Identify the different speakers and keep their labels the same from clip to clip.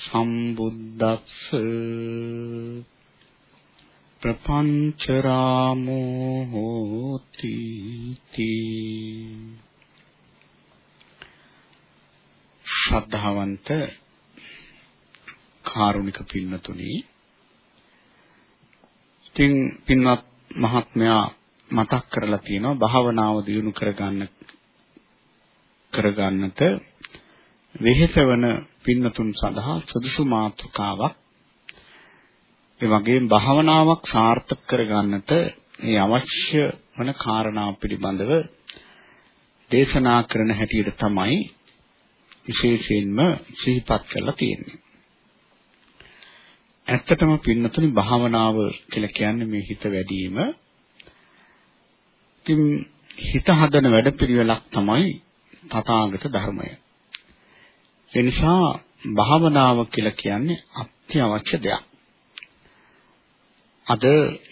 Speaker 1: සම්බුද්දස්ස ප්‍රපංච රාමෝ හෝති තී ශ්‍රද්ධාවන්ත කාරුණික පින්නතුනි ඉතින් පින්වත් මහත්මයා මතක් කරලා තියෙනවා භාවනාව දියුණු කරගන්න කරගන්නට වෙහෙසවන පින්නතුන් සඳහා සුදුසු මාතෘකාවක් ඒ වගේම භාවනාවක් සාර්ථක කරගන්නට මේ අවශ්‍ය වන කාරණා පිළිබඳව දේශනා කරන හැටියට තමයි විශේෂයෙන්ම සිහිපත් කරලා තියෙන්නේ. ඇත්තටම පින්නතුනි භාවනාව කියලා කියන්නේ මේ හිත වැඩිම. ඉතින් හිත හදන වැඩපිළිවෙලක් තමයි තථාගත ධර්මය. ඒ නිසා භාවනාව කියලා කියන්නේ අත්‍යවශ්‍ය දෙයක්. අද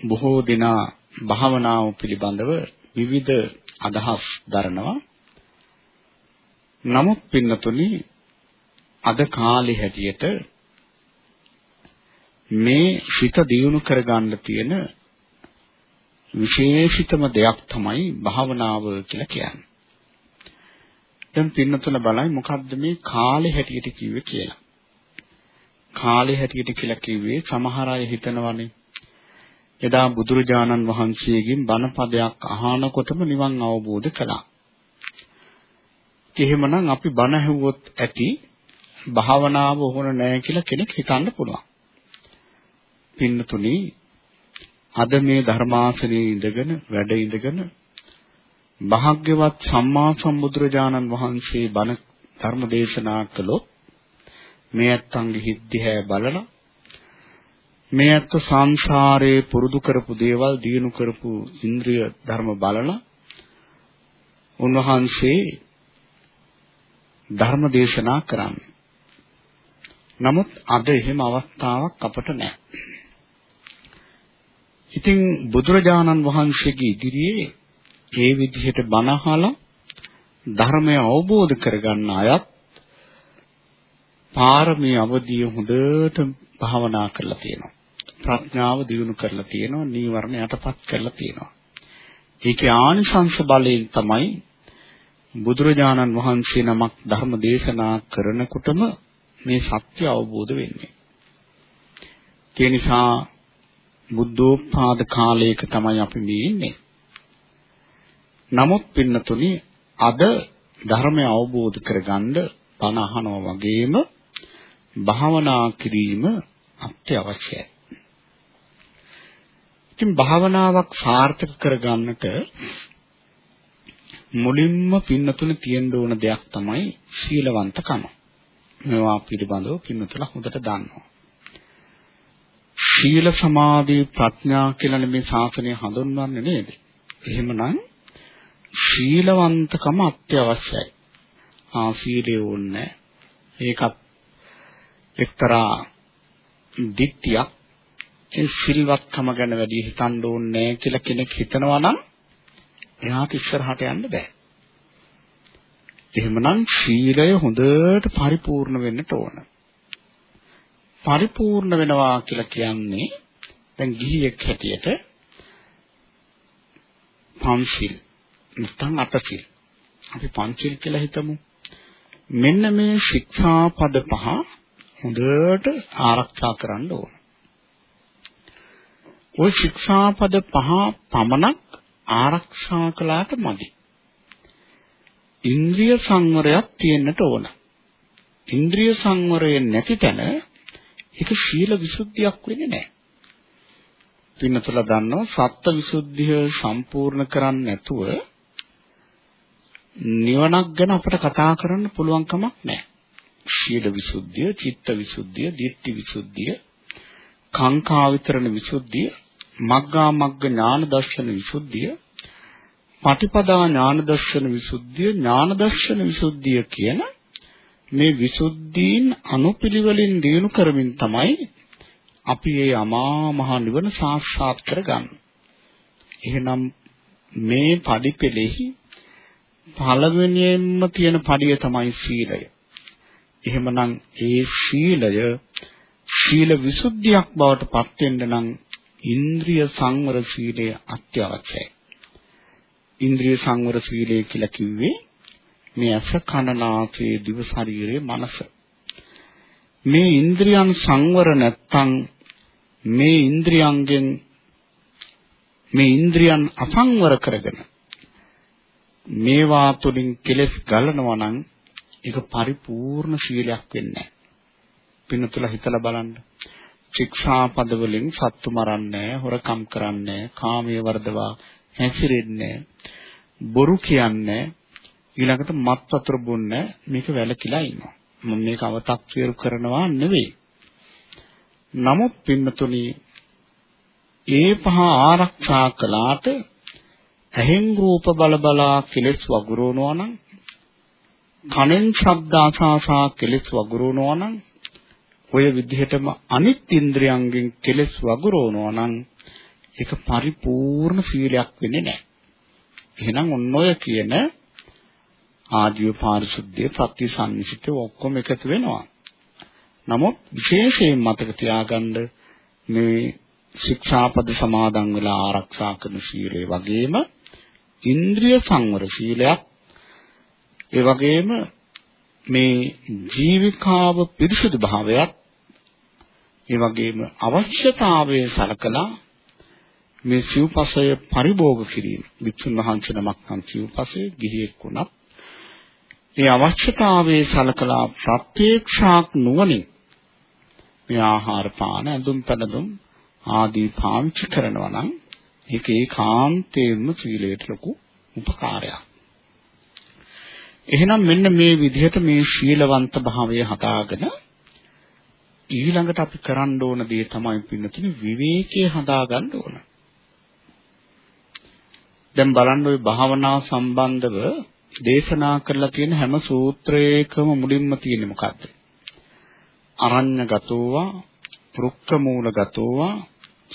Speaker 1: බොහෝ දෙනා භාවනාව පිළිබඳව විවිධ අදහස් දරනවා. නමුත් පින්නතුනි අද කාලේ හැටියට මේ හිත දියුණු කරගන්න තියෙන විශේෂිතම දෙයක් තමයි භාවනාව කියලා කියන්නේ. දැන් පින්නතුල බලයි මොකද්ද මේ කාලේ හැටියට කිව්වේ කියලා. කාලේ හැටියට කියලා කිව්වේ සමහර අය හිතනවනේ එදා බුදුරජාණන් වහන්සේගෙන් බණ පදයක් අහනකොටම නිවන් අවබෝධ කළා. එහෙමනම් අපි බණ ඇහුවොත් ඇති භාවනාව ඕන නැහැ කියලා කෙනෙක් හිතන්න පුළුවන්. පින්නතුනි අද මේ ධර්මාසනයේ ඉඳගෙන වැඩ ඉඳගෙන භාග්‍යවත් සම්මා සම්බුදුරජාණන් වහන්සේ බණ ධර්ම දේශනා කළොත් මේ ඇත්තන්ගේ හිත් දිහා බලලා මේ ඇත්ත සංසාරේ පුරුදු කරපු දේවල් දිනු කරපු ඉන්ද්‍රිය ධර්ම බලලා උන්වහන්සේ ධර්ම දේශනා කරන්නේ. නමුත් අද එහෙම අවස්ථාවක් අපට නැහැ. ඉතින් බුදුරජාණන් වහන්සේගේ ඉදිරියේ ඒ විදිහට බණ අහලා ධර්මය අවබෝධ කරගන්න අයත් පාරමී අවදිය හොඳට භාවනා කරලා තියෙනවා. ප්‍රඥාව දියුණු කරලා තියෙනවා, නීවරණ යටපත් කරලා තියෙනවා. ඒකේ ආනිසංස බලයෙන් තමයි බුදුරජාණන් වහන්සේ නමක් ධර්ම දේශනා කරනකොටම මේ සත්‍ය අවබෝධ වෙන්නේ. ඒ නිසා බුද්ධෝත්පාද කාලයක තමයි අපි මේ ඉන්නේ. නමුත් පින්නතුනි අද ධර්මය අවබෝධ කරගන්න බණ අහනවා වගේම භාවනා කිරීම අත්‍යවශ්‍යයි. ඉතින් භාවනාවක් සාර්ථක කරගන්නට මුලින්ම පින්නතුනේ තියෙන්න ඕන දෙයක් තමයි සීලවන්තකම. මේවා පිළිබඳව පින්නතුලා හොඳට දන්නවා. සීල සමාධි ප්‍රඥා කියලා මේ ශාසනය හඳුන්වන්නේ නේද? එහෙමනම් ශීලවන්තකම අත්‍යවශ්‍යයි. ආ සීලය ඕනේ. ඒකත් එක්තරා දිට්ඨියක්. ඒ සිල්වත්කම ගැන වැඩි හිතන්න ඕනේ කියලා කෙනෙක් හිතනවා නම් එයාට ඉස්සරහට යන්න බෑ. එහෙමනම් ශීලය හොඳට පරිපූර්ණ වෙන්නට ඕන. පරිපූර්ණ වෙනවා කියලා කියන්නේ දැන් ගිහියෙක් හැටියට පන්සිල් නැත්නම් අටසිල්. අපි පංචිල් කියලා හිතමු. මෙන්න මේ ශික්ෂාපද පහ හොඳට ආරක්ෂා කරන්න ඕන. ওই ශික්ෂාපද පහ පමණක් ආරක්ෂා කළාට මදි. ඉන්ද්‍රිය සංවරයක් තියෙන්නට ඕන. ඉන්ද්‍රිය සංවරය නැති තැන ඒක සීල විසුද්ධියක් වෙන්නේ නැහැ. පින්නතලා දන්නවා සත්ත්ව විසුද්ධිය සම්පූර්ණ කරන්නේ නැතුව නිවනක් ගැන අපිට කතා කරන්න පුළුවන් කමක් නැහැ. ශීල විසුද්ධිය, චිත්ත විසුද්ධිය, ditthi විසුද්ධිය කාංකා විතරණ විසුද්ධිය, මග්ගා මග්ග ඥාන දර්ශන විසුද්ධිය, පටිපදා ඥාන දර්ශන විසුද්ධිය, ඥාන දර්ශන විසුද්ධිය කියන මේ විසුද්ධීන් අනුපිළිවෙලින් දිනු කරමින් තමයි අපි මේ අමා මහ නිවන සාක්ෂාත් කරගන්නේ. එහෙනම් මේ පඩිපෙළෙහි පළවෙනියෙන්ම තියෙන පඩිය තමයි සීලය. එහෙමනම් ඒ සීලය ශීල විසුද්ධියක් බවට පත් වෙන්න නම් ඉන්ද්‍රිය සංවර සීලය අත්‍යවශ්‍යයි. ඉන්ද්‍රිය සංවර සීලය කියලා කිව්වේ මේ අස කන නාසය දිව ශරීරය මනස. මේ ඉන්ද්‍රියන් සංවර නැත්තම් මේ ඉන්ද්‍රියන්ගෙන් මේ ඉන්ද්‍රියන් අසංවර කරගෙන මේවා තුලින් කෙලෙස් ගලනවා නම් ඒක පරිපූර්ණ සීලයක් වෙන්නේ නැහැ. පින්නතුල හිතලා බලන්න. ශික්ෂාපද වලින් සත්තු මරන්නේ හොරකම් කරන්නේ කාමයේ වර්ධවා හැසිරෙන්නේ බොරු කියන්නේ ඊළඟට මත් වතුර බොන්නේ මේක වැලකිලා ඉන්නවා. මම මේක අව탁සිරු කරනවා නෙවෙයි. නමුත් පින්නතුනි ඒ පහ ආරක්ෂා කළාට ඇහෙන් රූප බල බලා කෙලෙස් වගුරුවනවා නම් කනෙන් ශබ්ද ආසාසා කෙලෙස් වගුරුවනවා නම් ඔය විදිහටම අනිත් ඉන්ද්‍රයන්ගෙන් කෙලෙස් වගුරුවනවා නම් ඒක පරිපූර්ණ සීලයක් වෙන්නේ නැහැ. එහෙනම් ඔන්න ඔය කියන ආජීව පාරිශුද්ධිය ප්‍රතිසන්නිසිත ඔක්කොම එකතු වෙනවා. නමුත් විශේෂයෙන් මතක තියාගන්න මේ ශික්ෂාපද සමාදන් වෙලා ආරක්ෂා කරන සීලය වගේම ඉන්ද්‍රිය සංවර සීලයක්. ඒ වගේම මේ ජීවිකාව පිරිසුදු භාවයක්. ඒ වගේම අවශ්‍යතාවයේ සලකලා මේ සිව්පසය පරිභෝග කිරීම. වික්ෂුන් වහන්සේ නමක් නම් සිව්පසය ගිහියෙක් වුණත් ඒ අවශ්‍යතාවයේ සලකලා ප්‍රත්‍යක්ෂාක් නුවණින් මේ ආහාර පාන ඇඳුම් පැළඳුම් ආදී පාවිච්චි කරනවා නම් ඒක ඒකාන්තයෙන්ම සීලයට ලොකු උපකාරයක්. එහෙනම් මෙන්න මේ විදිහට මේ ශීලවන්ත භාවය හදාගෙන ඊළඟට අපි කරන්න ඕන දේ තමයි පින්නතුනි විවේකයේ හදාගන්න ඕන. දැන් බලන්න ওই භාවනාව සම්බන්ධව දේශනා කරලා තියෙන හැම සූත්‍රයකම මුලින්ම තියෙන්නේ මොකද්ද? අරඤ්‍යගතෝවා, රුක්කමූලගතෝවා,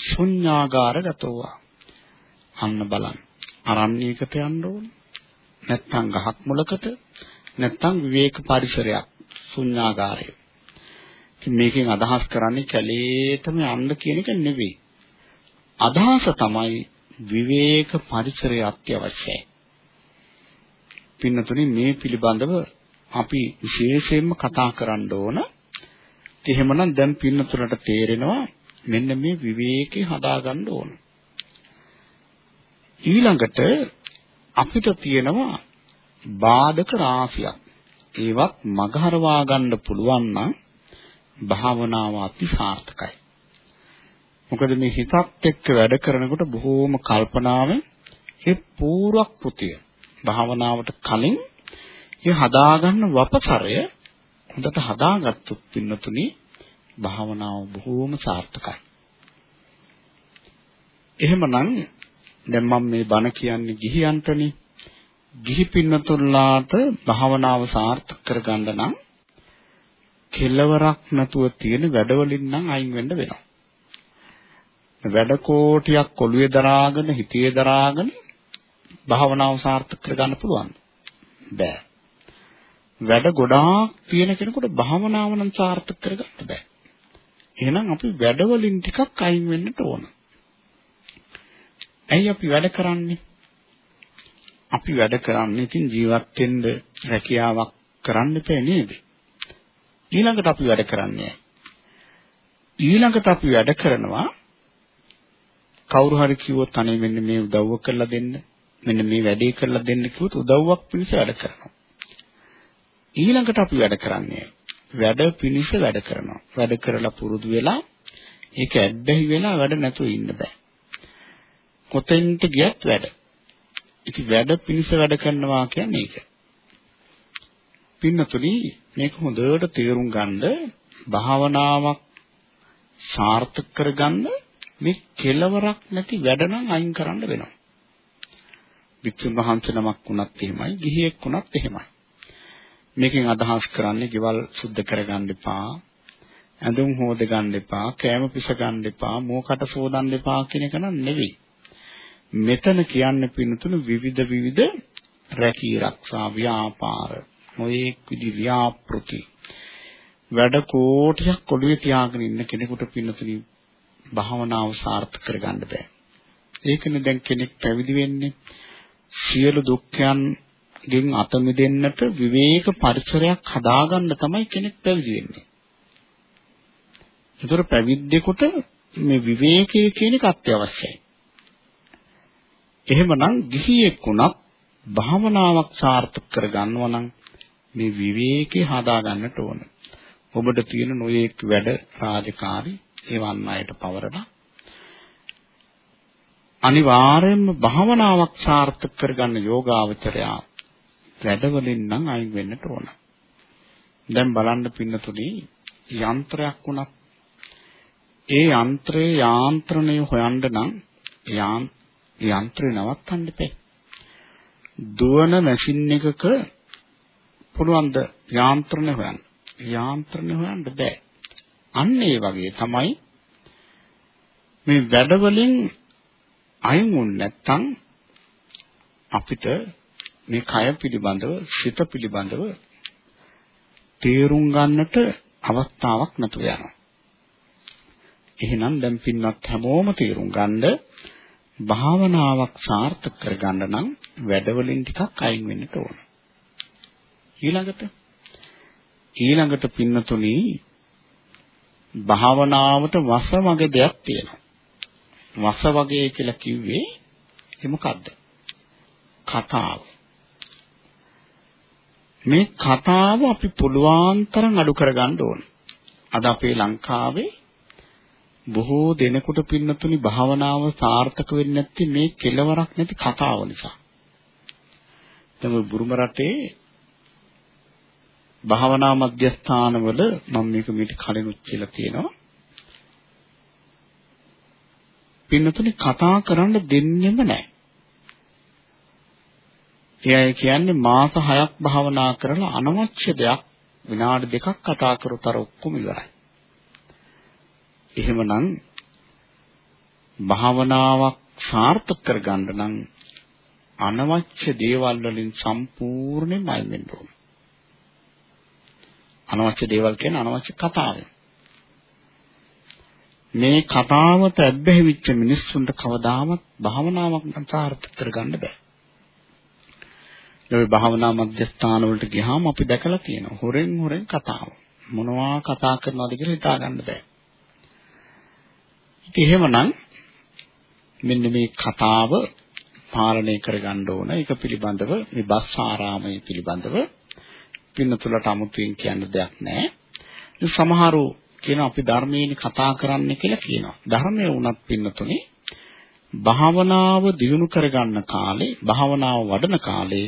Speaker 1: ශුඤ්ඤාගාරගතෝවා. අන්න බලන්න. අරණ්‍යයකට යන්න ඕන. නැත්තම් ගහක් මුලකට, නැත්තම් විවේක පරිසරයක්, ශුඤ්ඤාගාරය. ඉතින් මේකෙන් අදහස් කරන්නේ කැලේටම යන්න කියන එක නෙවෙයි. අදහස තමයි විවේක පරිසරය අත්‍යවශ්‍යයි. පින්නතුනි මේ පිළිබඳව අපි විශේෂයෙන්ම කතා කරන්න ඕන. එහෙමනම් දැන් පින්නතුලට තේරෙනවා මෙන්න මේ විවේකේ හදාගන්න ඕන. ඊළඟට අපිට තියෙනවා බාධක රාශියක්. ඒවත් මගහරවා ගන්න පුළුවන් නම් භාවනාව අති සාර්ථකයි. මොකද මේ හිතත් එක්ක වැඩ කරනකොට බොහෝම කල්පනාවෙන් ඒ පූර්ව කෘතිය භාවනාවට කලින් ඒ හදාගන්න වපසරය හොඳට හදාගත්තොත් පින්නතුනි භාවනාව බොහෝම සාර්ථකයි. එහෙමනම් දැන් මම මේ බණ කියන්නේ ගිහියන්ටනේ. ගිහි පින්නතුල්ලාට භාවනාව සාර්ථක කරගන්න නම් කෙලවරක් නැතුව තියෙන වැඩවලින් නම් අයින් වෙන්න වෙනවා. වැඩ කෝටියක් ඔළුවේ දරාගෙන හිතේ දරාගෙන භාවනාව සාර්ථක කරගන්න පුළුවන්. බෑ. වැඩ ගොඩාක් තියෙන කෙනෙකුට භාවනාව නම් සාර්ථක කරගන්න බෑ. එහෙනම් අපි වැඩවලින් ටිකක් අයින් වෙන්නට ඕන. ඇයි අපි වැඩ කරන්නේ? අපි වැඩ කරන්නේ ඉතින් ජීවත් වෙන්න රැකියාවක් කරන්න එපා නේද? ඊළඟට අපි වැඩ කරන්නේ ඊළඟට අපි වැඩ කරනවා කවුරු හරි කිව්වොත් අනේ මෙන්න මේ උදව්ව කරලා දෙන්න මෙන්න මේ වැඩේ කරලා දෙන්න කිව්වොත් උදව්වක් පිණිස වැඩ කරනවා. ඊළඟට අපි වැඩ කරන්නේ වැඩ පිණිස වැඩ කරනවා. වැඩ කරලා පුරුදු වෙලා ඒක ඇබ්බැහි වෙලා වැඩ නැතුව ඉන්න බෑ. කොතෙන්ට ගියත් වැඩ ඉතින් වැඩ පිණිස වැඩ කරනවා කියන්නේ ඒක පින්නතුනි මේක හොඳට තේරුම් ගන්න භාවනාවක් සාර්ථක කරගන්න මේ කෙලවරක් නැති වැඩ නම් අයින් කරන්න වෙනවා. වික්ෂුන් වහන්සේ නමක් වුණත් එහෙමයි, ගිහියෙක් වුණත් එහෙමයි. මේකෙන් අදහස් කරන්නේ ගෙවල් සුද්ධ කරගන්න එපා, ඇඳුම් හොද ගන්න එපා, කෑම පිස ගන්න එපා, මෝකට සෝදන්න එපා කියන එක නෙවෙයි. මෙතන කියන්නේ පින්තුණු විවිධ විවිධ රැකී ආරක්ෂා ව්‍යාපාර නොයේක් විදි ව්‍යාපෘති වැඩ කෝටියක් ඔළුවේ තියාගෙන ඉන්න කෙනෙකුට පින්නතුනි භාවනාව සාර්ථක කරගන්න බෑ. ඒකනේ දැන් කෙනෙක් පැවිදි වෙන්නේ සියලු දුක්ඛයන්ගෙන් අත මිදෙන්නට විවේක පරිසරයක් හදාගන්න තමයි කෙනෙක් පැවිදි වෙන්නේ. ඒතර පැවිද්දෙකුට මේ විවේකය කියන එක අත්‍යවශ්‍යයි. එහෙමනම් ගිහියෙක් වුණත් භාවනාවක් සාර්ථක කරගන්නවා නම් මේ විවේකේ හදා ගන්නට ඕන. ඔබට තියෙන නොයේක් වැඩ රාජකාරි එවන් අයට පවරලා අනිවාර්යයෙන්ම භාවනාවක් සාර්ථක කරගන්න යෝගාවචරයා වැඩවලින් නම් අයින් වෙන්නට ඕන. දැන් බලන්න පින්නතුනි යන්ත්‍රයක් වුණත් ඒ යන්ත්‍රයේ යාන්ත්‍රණය හොයන්න නම් යන්ත්‍රය නවත්තන්න බෑ. දුවන මැෂින් එකක පුළුවන් ද යාන්ත්‍රණය හොයන්න. යාන්ත්‍රණය හොයන්න බෑ. අන්න ඒ වගේ තමයි මේ වැඩවලින් අයින් වුනේ නැත්තම් අපිට මේ කය පිළිබඳව සිත පිළිබඳව තේරුම් ගන්නට අවස්ථාවක් නැතුව යනවා. එහෙනම් දැන් පින්වත් හැමෝම තේරුම් ගන්න භාවනාවක් සාර්ථක කරගන්න නම් වැඩවලින් ටිකක් අයින් වෙන්න ඕන. ඊළඟට ඊළඟට පින්නතුනි භාවනාවට වස වගේ දෙයක් තියෙනවා. වස වගේ කියලා කිව්වේ ඒ මොකද්ද? කතාව. මේ කතාව අපි පුළුවන් තරම් අඩු කරගන්න ඕන. අද අපේ ලංකාවේ බොහෝ දෙනෙකුට පින්නතුනි භාවනාව සාර්ථක වෙන්නේ නැති මේ කෙලවරක් නැති කතාව නිසා. තමයි බුරුම රටේ භාවනා මධ්‍යස්ථානවල මම මේක මීට කලිනුත් කියලා තියෙනවා. පින්නතුනි කතා කරන්න දෙන්නෙම නැහැ. එයයි කියන්නේ මාස 6ක් භාවනා කරලා අනවශ්‍ය දෙයක් විනාඩි දෙකක් කතා කරුතර ඔක්කොම ඉවරයි. එහෙමනම් භාවනාවක් සාර්ථක කරගන්න නම් අනවශ්‍ය දේවල් වලින් සම්පූර්ණයෙන්ම අයින් වෙන්න ඕන. අනවශ්‍ය දේවල් කියන්නේ අනවශ්‍ය කතාව. මේ කතාවට ඇබ්බැහි වෙච්ච මිනිස්සුන්ට කවදාවත් භාවනාවක් සාර්ථක කරගන්න බෑ. ඒ භාවනා මධ්‍යස්ථාන වලට ගියාම අපි දැකලා තියෙනවා හොරෙන් හොරෙන් කතාව. මොනවා කතා කරනවද කියලා හිතා ගන්න බෑ. ඉතින් එහෙමනම් මෙන්න මේ කතාව පාලනය කරගන්න ඕන. ඒක පිළිබඳව මේ බස් ආරාමයේ පිළිබඳව පින්නතුලට අමුතුවෙන් කියන්න දෙයක් නැහැ. සමහරු කියන අපි ධර්මයෙන් කතා කරන්න කියලා කියනවා. ධර්මයේ වුණත් පින්නතුනේ භාවනාව දියුණු කරගන්න කාලේ, භාවනාව වඩන කාලේ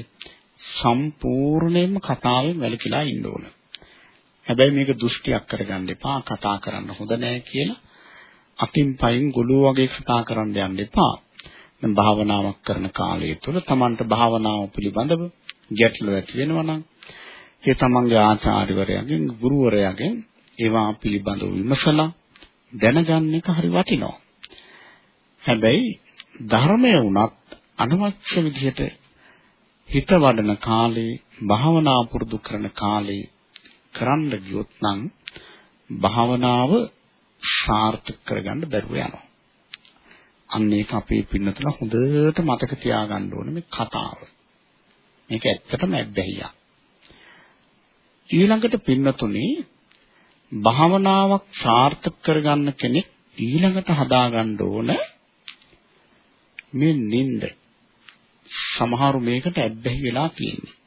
Speaker 1: සම්පූර්ණයෙන්ම කතාවෙන් වැළකීලා ඉන්න ඕන. හැබැයි මේක දෘෂ්ටියක් කරගන්න එපා. කතා කරන්න හොඳ නැහැ කියලා අතින් පයින් ගොළුව වගේ කතා කරන්න යන්න එපා. දැන් භාවනාවක් කරන කාලය තුළ Tamanට භාවනාව පිළිබඳව ගැටලු ඇති වෙනවා නම් ඒ තමන්ගේ ආචාර්යවරයාගෙන් ගුරුවරයාගෙන් ඒවා පිළිබඳව විමසලා දැනගන්න එක හරි වටිනවා. හැබැයි ධර්මය වුණත් අනවශ්‍ය විදිහට හිත වඩන කාලේ භාවනා පුරුදු කරන කාලේ කරන්න ගියොත් නම් භාවනාව සාර්ථක කරගන්න බැරුව යනවා. අන්න ඒක අපේ පින්නතල හොඳට මතක තියාගන්න ඕනේ මේ කතාව. මේක ඇත්තටම ඇබ්බැහියක්. ඊළඟට පින්නතුනේ භාවනාවක් සාර්ථක කරගන්න කෙනෙක් ඊළඟට හදාගන්න ඕන මේ නිନ୍ଦ සමහරු මේකට ඇබ්බැහි වෙලා තියෙන්නේ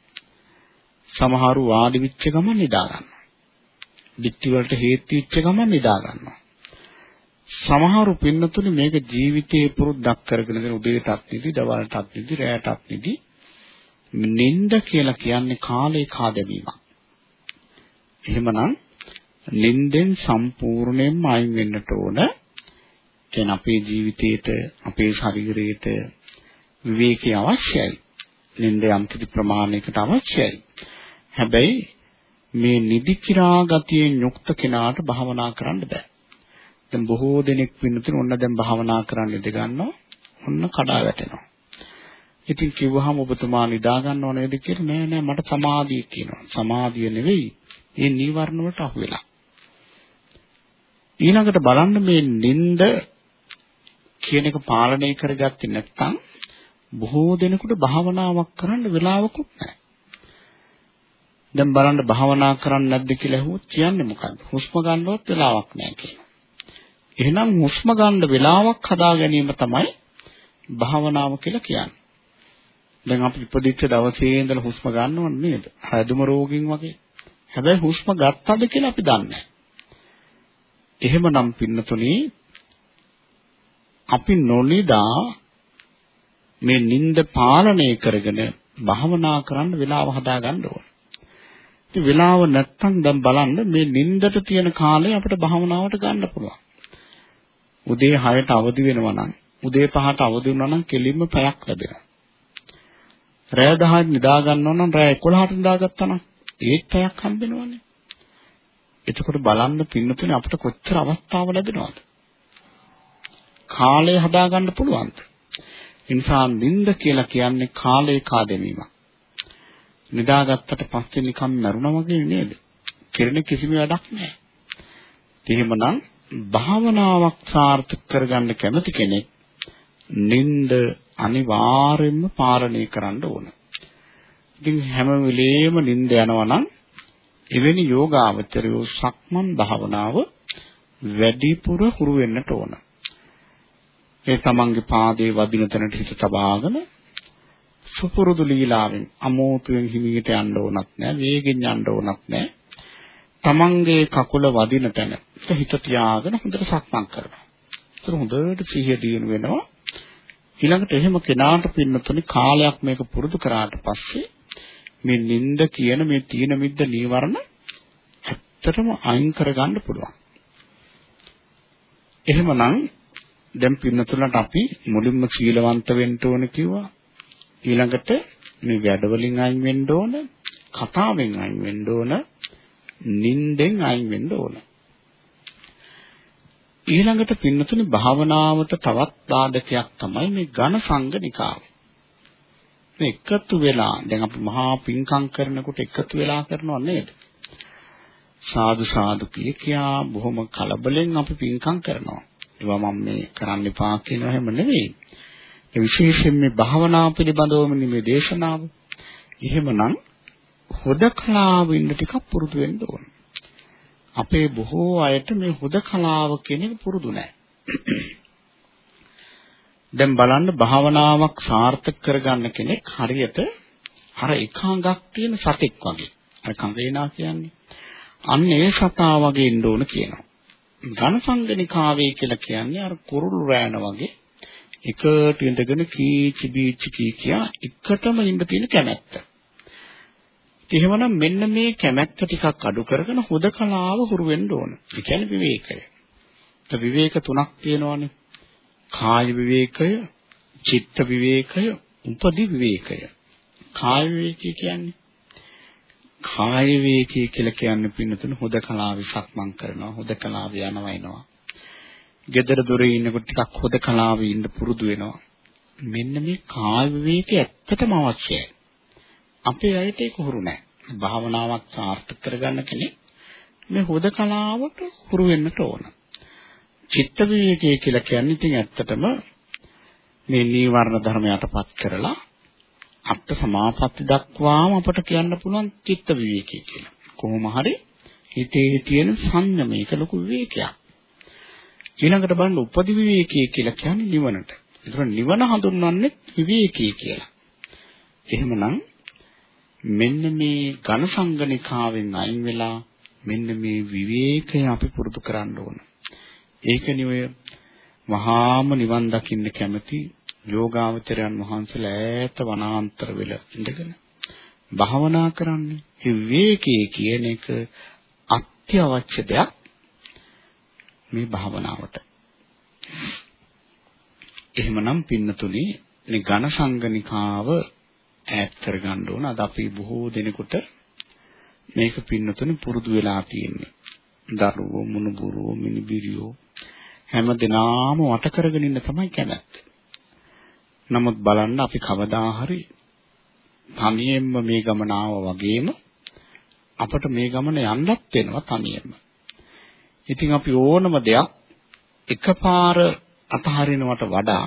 Speaker 1: සමහරු වාඩි වෙච්ච ගමන් නිදා ගන්නවා දික්ටි වලට හේතු වෙච්ච ගමන් නිදා ගන්නවා සමහරු පින්නතුනි මේක ජීවිතේ පුරුද්දක් කරගෙන ඉඳන් උදේටත් නිදි දවල්ටත් නිදි රැයටත් නිදි නිନ୍ଦ කියලා කියන්නේ කාලේ කාදැවීමක් එහෙමනම් නින්දෙන් සම්පූර්ණයෙන්ම අයින් වෙන්නට ඕන. කියන්නේ අපේ ජීවිතේට අපේ ශරීරයට විවේකී අවශ්‍යයි. නින්ද යම් කිසි ප්‍රමාණයකට අවශ්‍යයි. හැබැයි මේ නිදි කිරා ගතියෙන් යුක්ත කෙනාට භාවනා කරන්න බෑ. දැන් බොහෝ දෙනෙක් වෙනතුන ඔන්න දැන් භාවනා කරන්න ඉඳ ගන්නවා. ඔන්න කඩා වැටෙනවා. ඉතින් කිව්වහම ඔබතුමා නිදා ගන්නව නේද කියලා නෑ නෑ මට සමාධිය කියනවා. සමාධිය නෙවෙයි. ඒ නීවරණ වලට අහු වෙලා. ඊළඟට බලන්න මේ නිନ୍ଦ කියන එක පාලනය කරගත්තේ නැත්නම් බොහෝ දෙනෙකුට භාවනාවක් කරන්න වෙලාවකුත් නැහැ. දැන් බලන්න භාවනා කරන්නේ නැද්ද කියලා අහුවොත් කියන්නේ මොකද්ද? හුස්ම ගන්නවත් වෙලාවක් නැහැ කියනවා. එහෙනම් හුස්ම ගන්න වෙලාවක් හදා ගැනීම තමයි භාවනාව කියලා කියන්නේ. දැන් අපි ඉපදිච්ච දවසේ ඉඳලා හුස්ම ගන්නව නේද? හැදුම රෝගින් වගේ. හැබැයි හුස්ම ගත්තද කියලා අපි දන්නේ නැහැ. එහෙමනම් පින්නතුනේ අපි නොනිදා මේ නිନ୍ଦ පාලනය කරගෙන භාවනා කරන්න වෙලාව හදා ගන්න ඕන. ඉතින් වෙලාව නැත්තම් දැන් බලන්න මේ නින්දට තියෙන කාලය අපිට භාවනාවට ගන්න පුළුවන්. උදේ 6ට අවදි වෙනවා නම් උදේ 5ට අවදි වුණා නම් කෙලින්ම පැයක් ලැබෙනවා. රෑ 10ට නිදා ගන්නවා නම් රෑ 11ට නිදාගත්තා නම් ඒත් පැයක් හම්බෙනවනේ. එතකොට බලන්න පින්නතුනේ අපිට කොච්චර අවස්ථාව ලැබෙනවද? කාලය හදාගන්න පුළුවන්ද? ඒ නිසා නිින්ද කියලා කියන්නේ කාලේ කාදැමීමක්. නිදාගත්තට පස්සේ නිකන් මරුණා වගේ නේද? කෙරෙන කිසිම වැඩක් නැහැ. එහෙමනම් භාවනාවක් සාර්ථක කරගන්න කැමති කෙනෙක් නිින්ද අනිවාර්යයෙන්ම පාලනය කරන්න ඕන. ඉතින් හැම වෙලේම නිින්ද යනවා නම් එවැනි යෝගාවචරයෝ සක්මන් භාවනාව වැඩිපුර හුරු වෙන්නට ඕන. ඒ තමන්ගේ පාදයේ වදින තැනට හිත තබාගෙන සුපුරුදු ලීලාවෙන් අමෝතුවෙන් හිමීට යන්න ඕනත් නෑ වේගෙන් යන්න ඕනත් නෑ තමන්ගේ කකුල වදින තැන හිත තියාගෙන හොඳට සක්මන් කරනවා. ඒක හොඳට සිහිය දිනු වෙනවා. ඊළඟට එහෙම කෙනාට පින්නතුනි කාලයක් මේක පුරුදු කරාට පස්සේ මේ නිନ୍ଦ කියන මේ තීන මිද්ද නීවරණ ඇත්තටම අයින් කරගන්න පුළුවන්. එහෙමනම් දැන් පින්නතුලට අපි මුලින්ම සීලවන්ත වෙන්න ඕන කිව්වා. ඊළඟට මේ වැඩවලින් අයින් වෙන්න ඕන, කතාවෙන් අයින් වෙන්න ඕන, නින්දෙන් අයින් වෙන්න ඕන. ඊළඟට පින්නතුනේ භාවනාවට තවත් බාධකයක් තමයි මේ ඝන සංගනිකාව. මේ එකතු වෙලා දැන් අපි මහා පිංකම් කරනකොට එකතු වෙලා කරනව නේද? සාදු සාදු කිය කියා බොහොම කලබලෙන් අපි පිංකම් කරනවා. ඒවා මම මේ කරන්න එපා කියනවා හැම නෙවෙයි. ඒ විශේෂයෙන් මේ භාවනාව පිළිබඳවම මේ දේශනාව. එහෙමනම් හොදකලාව ඉන්න ටිකක් පුරුදු වෙන්න ඕන. අපේ බොහෝ අයට මේ හොදකලාව කියන එක පුරුදු නැහැ. දැන් බලන්න භාවනාවක් සාර්ථක කරගන්න කෙනෙක් හරියට අර එකාඟක් තියෙන සතෙක් වගේ. අර කංගේනා කියන්නේ. අන්න ඒ සතා වගේ ඉන්න ඕන කියනවා. ඝනසංගනිකාවේ කියලා කියන්නේ අර කුරුළු රෑන වගේ එකට ඉඳගෙන කීචි බීචි කී කියා එකටම ඉන්න තියෙන කැමැත්ත. එහෙමනම් මෙන්න මේ කැමැත්ත ටිකක් අඩු කරගෙන හුදකලාව හුරු වෙන්න ඕන. ඒ කියන්නේ විවේකය. ඒ විවේක තුනක් තියෙනවානේ. කාය විවේකය, චිත්ත විවේකය, උපදි විවේකය. කාය විවේකය කියන්නේ කාය විවේකී කියලා කියන්නේ පින්නතුන හොදකලාවේ සක්මන් කරනවා හොදකලාවේ යනවා එනවා. gedara dore ඉන්නකොට ටිකක් හොදකලාවේ ඉන්න පුරුදු වෙනවා. මෙන්න මේ කාය විවේකී ඇත්තටම අවශ්‍යයි. අපේ අයට ඒක හුරු නැහැ. භාවනාවක් සාර්ථක කරගන්න කෙනෙක් මේ හොදකලාවට හුරු වෙන්නට ඕන. චිත්ත විවේකී කියලා කියන්නේ ඉතින් ඇත්තටම මේ නීවරණ ධර්ම යටපත් කරලා අත්ත සමාපatti දක්වාම අපට කියන්න පුළුවන් චිත්ත විවේකී කියලා. කොහොම හරි හිතේ තියෙන සංයමයක ලොකු විවේකයක්. ඊළඟට බලන්න උපදි විවේකී කියලා කියන්නේ නිවනට. ඒතර නිවන හඳුන්වන්නේ විවේකී කියලා. එහෙමනම් මෙන්න මේ ඝන සංගණිකාවෙන් අයින් වෙලා මෙන්න මේ විවේකය අපි පුරුදු කරන්න ඕන. ඒකනේ ඔය මහාම නිවන් දකින්න කැමති යෝගාවචරයන් වහන්සේලා ඈත වනාන්තර වෙල ඉඳගෙන භාවනා කරන්නේ. විවේකයේ කියන එක අත්‍යවශ්‍ය දෙයක් මේ භාවනාවට. එහෙමනම් පින්නතුනි මේ ඝන සංගනිකාව ඈත් කරගන්න ඕන. අද අපි බොහෝ දෙනෙකුට මේක පින්නතුනි පුරුදු වෙලා තියෙන්නේ. දරුවෝ මුණුබුරෝ මිනිබිරියෝ හැම දිනාම වට කරගෙන ඉන්න තමයි කැමැත්ත. නමුත් බලන්න අපි කවදා හරි තනියෙන්ම මේ ගමන වගේම අපට මේ ගමන යන්නත් වෙනවා තනියෙන්ම. ඉතින් අපි ඕනම දෙයක් එකපාර අතහරිනවට වඩා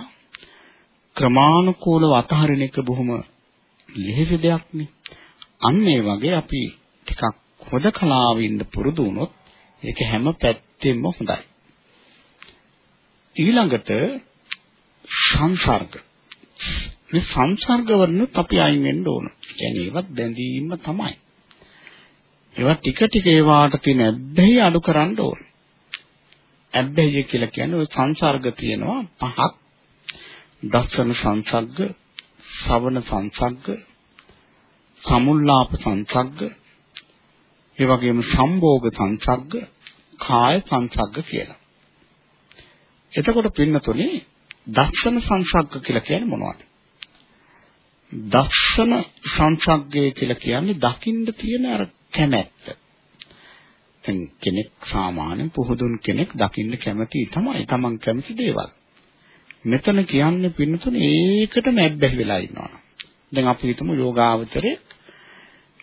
Speaker 1: ක්‍රමානුකූලව අතහරින එක බොහොම ලෙහෙසි දෙයක් නේ. අන්න ඒ වගේ අපි ටිකක් හොදකලාවෙ ඉන්න පුරුදු වුණොත් ඒක හැම පැත්තෙම හොඳයි. ඊළඟට සංසර්ග. මේ සංසර්ග වලුත් අපි අයින් වෙන්න ඕන. කියන්නේ ඒවත් බැඳීම තමයි. ඒවා ටික ටික ඒවාට තියෙන ඇබ්බැහි අඩු කරන්න ඕන. ඇබ්බැහිය කියලා කියන්නේ ওই සංසර්ග තියෙනවා පහක්. දස්සන සංසර්ග, ශවන සංසර්ග, සමුල්ලාප සංසර්ග, ඒ වගේම සම්භෝග සංසර්ග, කාය සංසර්ග කියලා. එතකොට පින්නතුනේ දස්සන සංසර්ග කියලා කියන්නේ මොනවද? දස්සන සංසර්ගය කියලා කියන්නේ දකින්න තියෙන අර කැමැත්ත. දැන් කෙනෙක් සාමාන්‍ය පුහුදුන් කෙනෙක් දකින්න කැමති තමයි. Taman කැමති දේවල්. මෙතන කියන්නේ පින්නතුනේ ඒකටම ඇබ්බැහි වෙලා ඉන්නවා. දැන් අපි හිතමු යෝගාවචරේ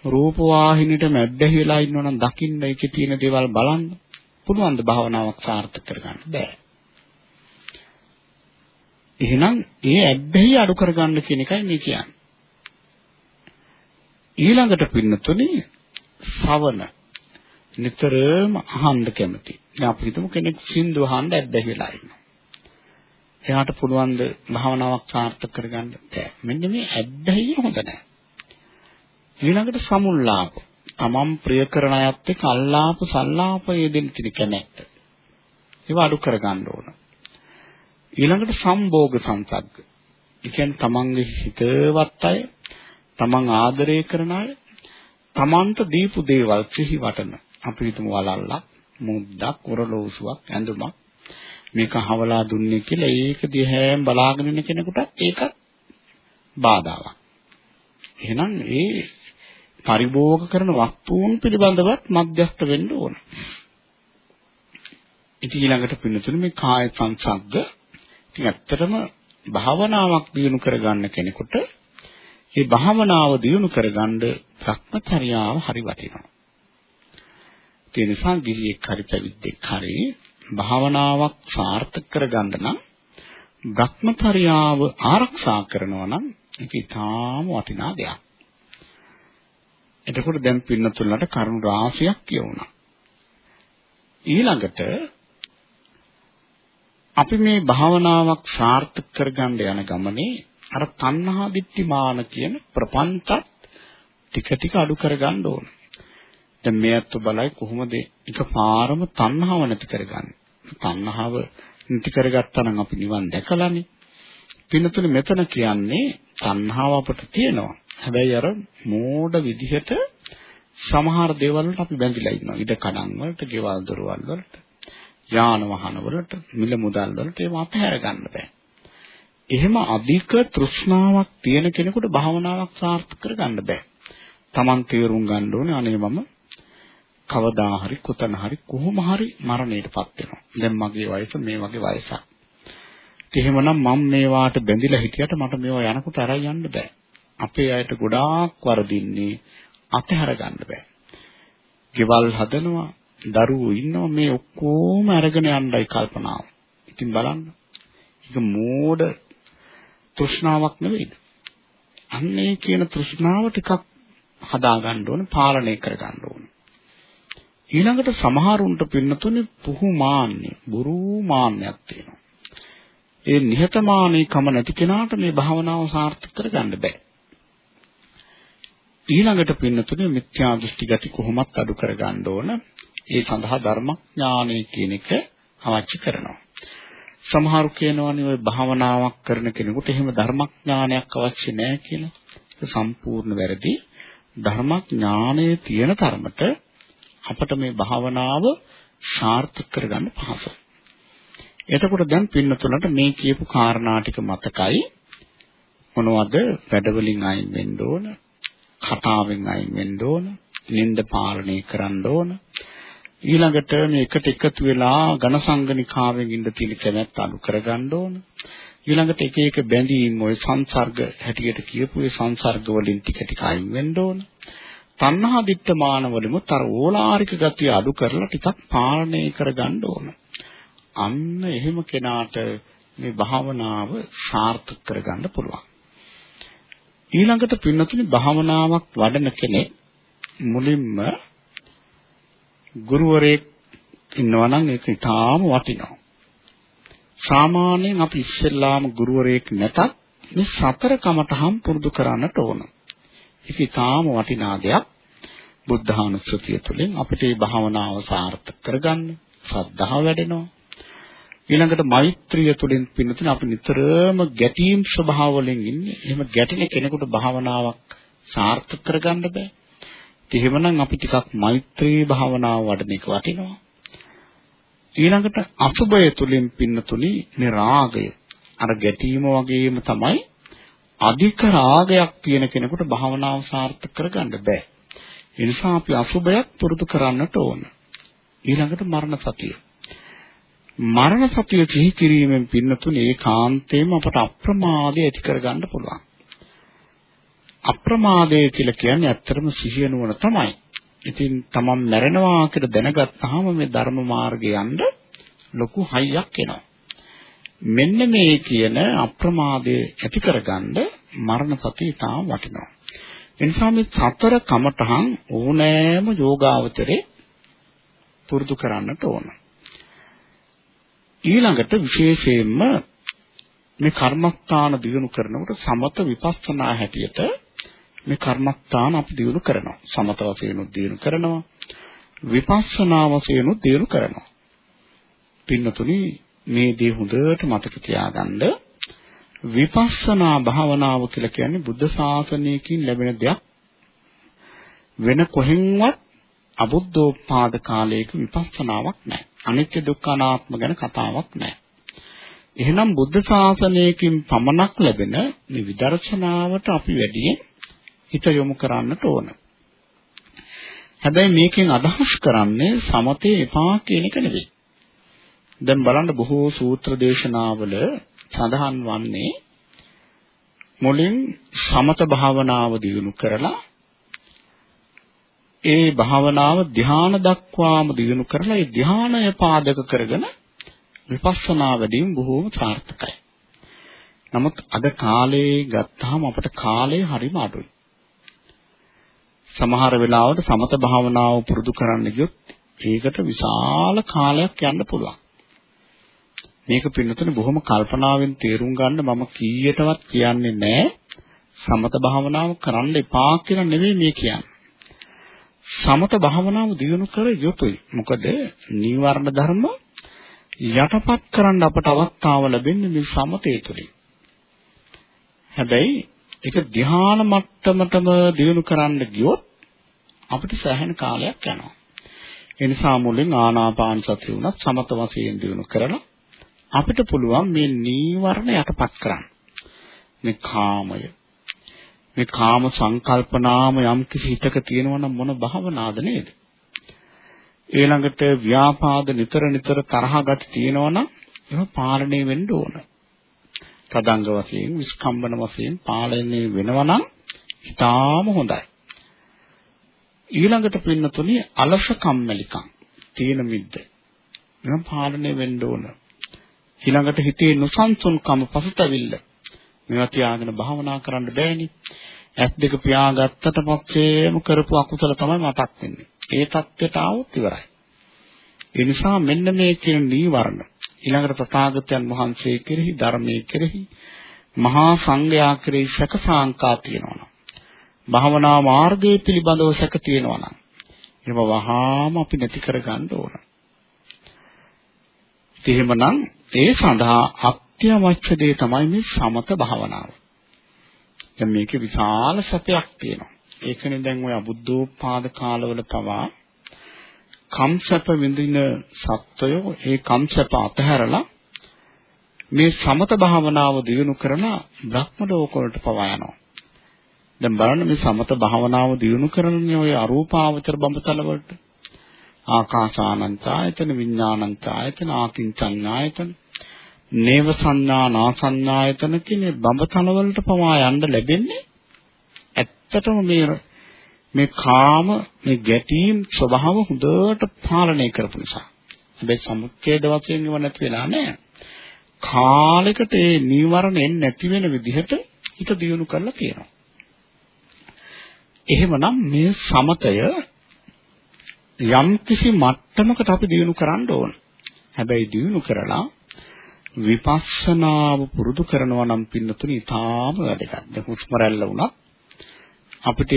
Speaker 1: රූප වාහිනියට මැද්දහි වෙලා ඉන්නවා නම් දකින්න ඒකේ තියෙන දේවල් බලන්න පුළුවන් ද භාවනාවක් සාර්ථක කරගන්න බෑ. එහෙනම් ඒ ඇබ්බැහි අඩු කරගන්න කියන එකයි මේ කියන්නේ. ඊළඟට පින්නතුනේ ශවන නිතරම අහන්න කැමති. දැන් අපි හිතමු කෙනෙක් සින්දු අහන්න ඇබ්බැහි වෙලා ඉන්නවා. එයාට පුළුවන් ද භාවනාවක් සාර්ථක කරගන්න බෑ. මෙන්න මේ ඇබ්බැහිය හොඳ නැහැ. ඊළඟට සමුල්ලාප. තමන් ප්‍රිය කරන අයත් එක්ක අල්ලාප සල්ලාප යෙදෙන තින කැමැත්ත. ඒව අඩු කරගන්න ඕන. ඊළඟට සම්භෝග සංසග්ග. ඒ කියන්නේ තමන්ගේ හිතවත් අය, තමන් ආදරය කරන අය, තමන්ට දීපු දේවල් සිහි වටන. අපි හිතමු වලල්ලක්, මුද්දක්, උරලෝසුවක්, ඇඳුමක් මේක හවලා දුන්නේ කියලා ඒක දිහාම බලාගෙන ඉන්න කෙනෙකුට ඒකත් බාධාවක්. එහෙනම් ඒ පරිභෝග කරන වස්තුන් පිළිබඳවත් මධ්‍යස්ත වෙන්න ඕන. ඉතින් ඊළඟට පින්නතුනේ මේ කාය සංසග්ග ඉතින් ඇත්තටම භාවනාවක් දියුණු කරගන්න කෙනෙකුට මේ භාවනාව දියුණු කරගන්න භ්‍රමචර්යාව හරි වටිනවා. ඒ නිසා ගිහියෙක් හරි පැවිද්දෙක් හරි භාවනාවක් සාර්ථක කරගන්න නම් භ්‍රමචර්යාව ආරක්ෂා කරනවා නම් ඒක ඉතාම වටිනා දෙයක්. එතකොට දැන් පින්නතුලට කරුණු රාශියක් කියවුණා. ඊළඟට අපි මේ භාවනාවක් සාර්ථක කරගන්න යන ගමනේ අර තණ්හා දිට්ඨිමාන කියන ප්‍රපංචත් ටික ටික අඩු කරගන්න ඕන. දැන් මේ අත්තු බලයි කොහොමද එකපාරම තණ්හාව නැති කරගන්නේ. තණ්හාව නැති කරගත්තා නම් අපි නිවන් දැකලානේ. පින්නතුනේ මෙතන කියන්නේ තණ්හාව අපට තියෙනවා. හැබැයි අර මෝඩ විදිහට සමහර දේවල් වලට අපි බැඳිලා ඉන්නවා. ඉඩ කඩන් වලට, ගෙවල් දොරවල් වලට, යාන වාහන වලට, මිල මුදල් වලට ඒව අතහැර ගන්න බෑ. එහෙම අධික තෘෂ්ණාවක් තියෙන කෙනෙකුට භාවනාවක් සාර්ථක කරගන්න බෑ. Taman තේරුම් ගන්න ඕනේ අනේ මම කවදා හරි කොතන හරි කොහොම හරි මරණයටපත් වෙනවා. දැන් මගේ වයස මේ වගේ වයසක්. එහෙමනම් මම මේවාට බැඳිලා හිටියට මට මේවා යනකොට අරන් යන්න බෑ. අපේ අයට ගොඩාක් වරදින්නේ අතහැර ගන්න බෑ. ගෙවල් හදනවා, දරුවෝ ඉන්නවා මේ ඔක්කොම අරගෙන යන්නයි කල්පනාව. ඉතින් බලන්න. ඒක මෝඩ තෘෂ්ණාවක් නෙවෙයිද? අන්නේ කියන තෘෂ්ණාව ටිකක් හදා ගන්න ඕන, පාලනය කර ගන්න ඕන. ඊළඟට සමහරුන්ට පින්නතුනේ පුහු මාන්නේ, බුරු මාන්නයක් තියෙනවා. ඒ නිහතමානීකම නැති කෙනාට මේ භාවනාව සාර්ථක කරගන්න බෑ. ඊළඟට පින්නතුනේ මිත්‍යා දෘෂ්ටි ගති කොහොමත් අඩු කරගන්න ඕන. ඒ සඳහා ධර්මඥානය කියන එක අවශ්‍ය කරනවා. සමහරු කියනවානේ ওই භාවනාවක් කරන කෙනෙකුට එහෙම ධර්මඥානයක් අවශ්‍ය නැහැ කියලා. ඒක සම්පූර්ණ වැරදි. ධර්මඥානය තියෙන තරමට අපට මේ භාවනාව සාර්ථක කරගන්න පහසුයි. එතකොට දැන් පින්නතුලට මේ කියපු කාරණා ටික මතකයි. මොනවද? වැඩවලින් අයින් වෙන්න ඕන කතාවෙන් අයින් වෙන්න ඕන නිନ୍ଦ පාලනය කරන්න ඕන. ඊළඟට මේකට එකතු වෙලා ඝන සංගනිකාවෙන් ඉන්න තියෙන කැමැත්ත අඩු කරගන්න ඕන. ඊළඟට එක එක බැඳීම් ඔය සංසර්ග හැටියට කියපු ඒ සංසර්ග වලින් ටික ටික අයින් වෙන්න ඕන. තණ්හා දිට්ඨ මාන වලිමුත් අර ඕලාරික ගතිය අඩු කරලා ටිකක් පාලනය කරගන්න ඕන අන්න එහෙම කෙනාට මේ භාවනාව සාර්ථක කරගන්න පුළුවන් ඊළඟට පින්නතුනි භාවනාවක් වඩන කෙනෙක් මුලින්ම ගුරුවරයෙක් ඉන්නවා නම් ඒක ඉතාම වටිනවා. සාමාන්‍යයෙන් අපි ඉස්සෙල්ලාම ගුරුවරයෙක් නැතත් මේ සතර කමඨහම් පුරුදු කරන්නට ඕන. ඒක ඉතාම වටිනා දෙයක්. බුද්ධානුස්සතිය තුළින් අපිට මේ භාවනාව සාර්ථක කරගන්න ශ්‍රද්ධාව වැඩෙනවා. ඊළඟට මෛත්‍රිය තුළින් පින්නතුනේ අපි නිතරම ගැටීම් ස්වභාව වලින් ඉන්නේ. එහෙම ගැටෙන කෙනෙකුට භාවනාවක් සාර්ථක කරගන්න බෑ. එහෙමනම් අපි ටිකක් මෛත්‍රී භාවනාව වඩන එක වටිනවා. ඊළඟට අසුබය තුළින් පින්නතුනි මේ රාගය අර ගැටීම වගේම තමයි අධික රාගයක් තියෙන කෙනෙකුට භාවනාව සාර්ථක කරගන්න බෑ. ඒ නිසා අපි අසුබයක් පුරුදු කරන්නට ඕන. ඊළඟට මරණ සතිය. මරණ සතිය සිහි කිරීමෙන් පින්නතුනි ඒකාන්තයෙන්ම අපට අප්‍රමාදය ඇති කරගන්න පුළුවන්. අප්‍රමාදය කියලා කියන්නේ ඇත්තටම සිහිය නුවණ තමයි. ඉතින් තමන් මැරෙනවා කියලා දැනගත්තාම මේ ධර්ම මාර්ගේ යන්න ලොකු හයියක් එනවා. මෙන්න මේ කියන අප්‍රමාදය ඇති කරගන්න මරණ සතිය තාම වටිනවා. එනිසා මේ සතර කමඨහන් ඕනෑම යෝගාවචරේ පුරුදු කරන්නට ඕන. ඊළඟට විශේෂයෙන්ම මේ කර්මස්ථාන දිනු කරනකොට සමත විපස්සනා හැටියට මේ කර්මස්ථාන අපි දිනු කරනවා. සමත වශයෙන් දිනු කරනවා. විපස්සනා වශයෙන් දිනු කරනවා. පින්නතුනි මේ දේ හොඳට මතක තියාගන්න විපස්සනා භාවනාව කියලා කියන්නේ බුද්ධ ශාසනයකින් ලැබෙන දෙයක් වෙන කොහෙන්වත් අබුද්ධෝත්පාද කාලයක විපස්සනාවක් නැහැ. අනිත්‍ය දුක්ඛ අනාත්ම ගැන කතාවක් නැහැ. එහෙනම් බුද්ධ ශාසනයකින් පමණක් ලැබෙන මේ විදර්ශනාවට අපි වැඩියෙන් හිත යොමු කරන්නට ඕන. හැබැයි මේකෙන් අදහස් කරන්නේ සමතේ එපා කියන එක නෙවෙයි. දැන් බලන්න බොහෝ සූත්‍ර දේශනාවල සඳහන් වන්නේ මුලින් සමත භාවනාව දියුණු කරලා ඒ භාවනාව ධ්‍යාන දක්වාම දියුණු කරලා ඒ ධ්‍යානය පාදක කරගෙන විපස්සනා වැඩීම බොහෝම සාර්ථකයි. නමුත් අද කාලේ ගත්තාම අපට කාලය හරිම අඩුයි. සමහර වෙලාවට සමත භාවනාව පුරුදු කරන්න ගියොත් ඒකට විශාල කාලයක් යන්න පුළුවන්. මේක පින්නතුනේ බොහොම කල්පනාවෙන් තේරුම් ගන්න මම කීයටවත් කියන්නේ නැහැ සමත භාවනාව කරන්න එපා කියලා නෙවෙයි මේ කියන්නේ. සමත භාවනාව දියුණු කර යුතුයි. මොකද නීවරණ ධර්ම යටපත් කරන්න අපට අවස්ථාව ලැබෙන්නේ මේ සමතේ තුලින්. හැබැයි ඒක ධ්‍යාන මට්ටමටම දියුණු කරන්න ගියොත් අපිට සෑහෙන කාලයක් යනවා. ඒ නිසා මුලින් ආනාපාන සතිය උනත් සමත වශයෙන් දියුණු කරලා අපිට පුළුවන් මේ නීවරණ යටපත් කරන්න. මේ කාමය මේ කාම සංකල්පනාම යම් කිසි හිතක තියෙනවා නම් මොන භවනාද නේද? ඊළඟට ව්‍යාපාද නිතර නිතර තරහ ගති තියෙනවා නම් ඒක පාලනය වෙන්න ඕන. තදංග වශයෙන් විස්කම්බන වශයෙන් පාලනය වෙනවා නම් ඉතාම හොඳයි. ඊළඟට පින්නතුනි අලස කම්මැලිකම් තීන මිද්ද. එනම් පාලනය වෙන්න ඕන. ඊළඟට හිතේ නොසන්සුන්කම පසුතැවිල්ල. මේවා තියාගෙන භාවනා කරන්න බෑනේ. ඇස් දෙක පියාගත්තට පස්සේම කරපු අකුසල තමයි මතක් වෙන්නේ. ඒ தත්ත්වයට ආවොත් ඉවරයි. ඒ නිසා මෙන්න මේ කියන නීවරණ ඊළඟට තථාගතයන් වහන්සේ කෙරෙහි ධර්මයේ කෙරෙහි මහා සංඝයා කෙරෙහි සැකසාංකා තියෙනවා. භාවනා මාර්ගයේ පිළිබඳව සැක තියෙනවා නම් එහෙම වහාම අපි නැති කරගන්න ඕන. එහෙමනම් ඒ සඳහා අත්‍යවශ්‍ය දේ තමයි මේ සමත භාවනාව. දැන් මේකේ විශාල සැපයක් තියෙනවා. ඒකනේ දැන් ඔය අබුද්ධෝත්පාද කාලවල පවා කම්සප විඳින සත්වයෝ ඒ කම්සප අතහැරලා මේ සමත භාවනාව දියුණු කරලා බ්‍රහ්ම ලෝක වලට පවා යනවා. දැන් බලන්න මේ සමත භාවනාව දියුණු කරන්නේ ඔය අරූපාවචර බඹතල වලට. ආකාසානංචායතන විඥානංචායතන ආකින්චඤ්ඤායතන නේව සංඥා නාසඤ්ඤායතන කියන බඹතල වලට පවා යන්න ලැබෙන්නේ ඇත්තටම මේ මේ කාම මේ ගැටීම් ස්වභාව හොඳට පාලනය කරපු නිසා. හැබැයි සමුච්ඡේද වශයෙන් ඉව නැති වෙලා නැහැ. කාලයකට ඒ නීවරණ එන්නේ නැති වෙන විදිහට හිත දියුණු කරලා තියෙනවා. එහෙමනම් මේ සමතය යම් කිසි මට්ටමකට අපි දියුණු කරන්න ඕන. හැබැයි දියුණු කරලා විපස්සනාව පුරුදු කරනවා නම් පින්නතුනි ඊටාම වැදගත්. දැන් හුස්ම රැල්ල වුණත් අපිට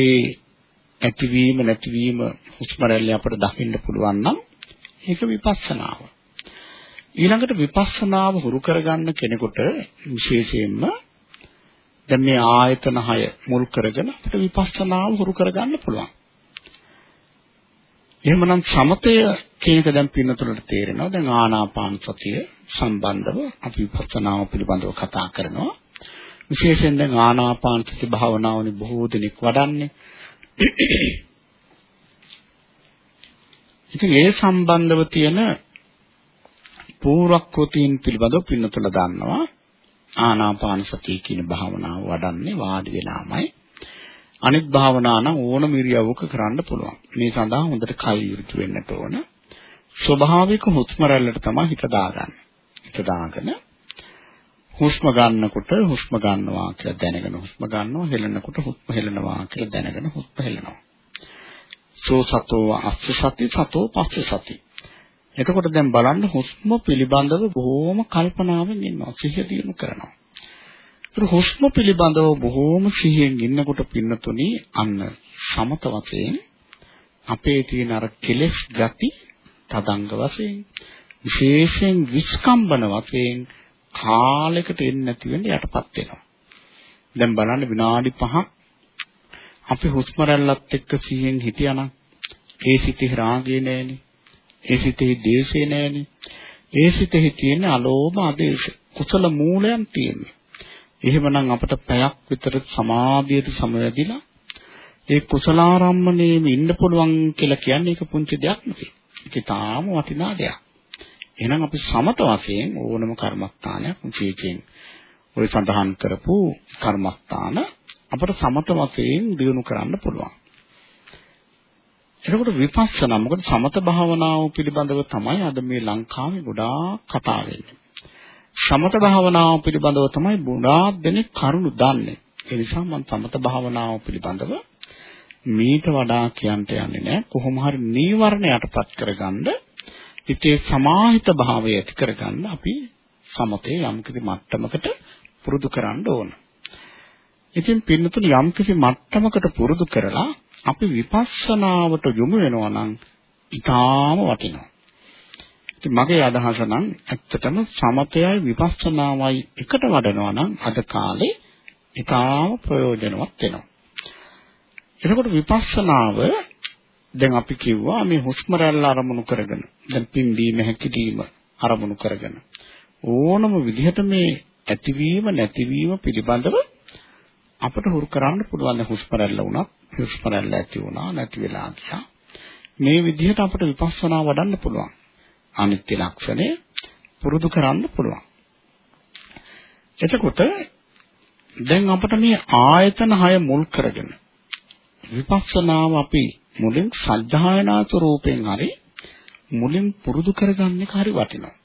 Speaker 1: ඇතිවීම නැතිවීම හුස්ම රැල්ල අපිට දකින්න පුළුවන් නම් ඒක විපස්සනාව. ඊළඟට විපස්සනාව හුරු කරගන්න කෙනෙකුට විශේෂයෙන්ම දැන් මේ ආයතන 6 මුල් කරගෙන අපිට විපස්සනාව හුරු කරගන්න පුළුවන්. එහෙමනම් සමතය කියන එක දැන් පින්නතුලට තේරෙනවා. දැන් ආනාපාන සතිය සම්බන්ධව අපි විපස්සනාව පිළිබඳව කතා කරනවා. විශේෂයෙන් දැන් ආනාපාන සති භාවනාවනේ බොහෝ දෙනෙක් වඩන්නේ. ඉතින් ඒ සම්බන්ධව තියෙන පූර්වක්‍ෘතීන් පිළිබඳව පින්නතුල දන්නවා. ආනාපාන සතිය කියන භාවනාව වඩන්නේ වාඩි වෙලාමයි. අනිත් භාවනා නම් ඕනම ඉරියව්වක කරන්න පුළුවන්. මේ සඳහා හොඳට කය යුතු වෙන්නට ඕන. ස්වභාවික හුස්ම රැල්ලට තමයි හිත දාගන්නේ. හිත දාගෙන හුස්ම ගන්නකොට හුස්ම ගන්නවා කියලා දැනගෙන හුස්ම ගන්නවා හෙලනකොට හුස්ම හෙලනවා කියලා දැනගෙන හුස්ම හෙලනවා. සෝ සතෝ අස්ස සති සතෝ පස්ස සති. එතකොට දැන් බලන්න හුස්ම පිළිබඳව බොහෝම කල්පනාවෙන් ඉන්නවා. සිහිය දිනු කරනවා. ඒතර හුස්ම පිළිබඳව බොහෝම සිහියෙන් ඉන්නකොට පින්නතුනි අන්න සමත වශයෙන් අපේ තියෙන අර කෙලෙස් ගති තදංග වශයෙන් විශේෂයෙන් විස්කම්බන වශයෙන් කාලයකට එන්නේ නැති වෙන්න යටපත් වෙනවා. දැන් බලන්න විනාඩි 5ක් අපි හුස්ම රැල්ලත් එක්ක සිහියෙන් හිටියානම් ඒ සිතේ රාගය නැහෙනේ. ඒ සිතේ දේශය නැහෙනේ. ඒ සිතේ තියෙන අලෝභ ආදේශ කුසල මූලයන් තියෙන්නේ. එහෙමනම් අපට පැයක් විතර සමාධියට සමවැදිලා ඒ කුසලාරම්මණයෙම ඉන්න පුළුවන් කියලා කියන්නේ ඒක පුංචි දෙයක් නෙවෙයි. ඒක තාම වටිනා දෙයක්. එහෙනම් අපි සමත වශයෙන් ඕනම කර්මස්ථානයක් විශේෂයෙන් ඔය සඳහන් කරපු කර්මස්ථාන අපට සමත වශයෙන් දිනු කරන්න පුළුවන්. එතකොට විපස්සනා මොකද සමත භාවනාව පිළිබඳව තමයි අද මේ ලංකාවේ ගොඩාක් කතා වෙන්නේ. සමත භාවනාව පිළිබඳව තමයි ගොඩාක් දෙනෙක් කරුණු දන්නේ. ඒ නිසා මම සමත භාවනාව පිළිබඳව මීට වඩා කියන්න යන්නේ නැහැ. කොහොම හරි නීවරණ යටපත් කරගන්න හිතේ සමාහිත භාවය ඇති කරගන්න අපි සමතේ යම්කිසි මට්ටමකට පුරුදු කරන්න ඕන. ඉතින් පින්නතුනි යම්කිසි මට්ටමකට පුරුදු කරලා අපි විපස්සනාවට යොමු වෙනවා නම් ඊටාම වටිනවා. ඉතින් මගේ අදහස නම් ඇත්තටම සමතයයි විපස්සනාවයි එකට වඩනවා නම් අද කාලේ ඊටාම ප්‍රයෝජනවත් වෙනවා. එතකොට විපස්සනාව දැන් අපි කිව්වා මේ හුස්ම රැල්ල අරමුණු කරගෙන දැන් පිම්බීම හැකිලිම අරමුණු කරගෙන. ඕනම විදිහට මේ ඇතිවීම නැතිවීම පිළිබඳව අපට හුරු කරන්න පුළුවන් හුස්ම රැල්ල වුණත් හුස්ම රැල්ල ඇති වුණා නැති වෙලා ගියා. මේ විදිහට අපට විපස්සනා වඩන්න පුළුවන්. අනිත්‍ය ලක්ෂණය පුරුදු කරන්න පුළුවන්. එතකොට දැන් අපට මේ ආයතන 6 මුල් කරගෙන විපස්සනාව අපි මුලින් සද්ධායනා ස්වරූපයෙන් හරි මුලින් පුරුදු කරගන්න එක හරි වටිනවා.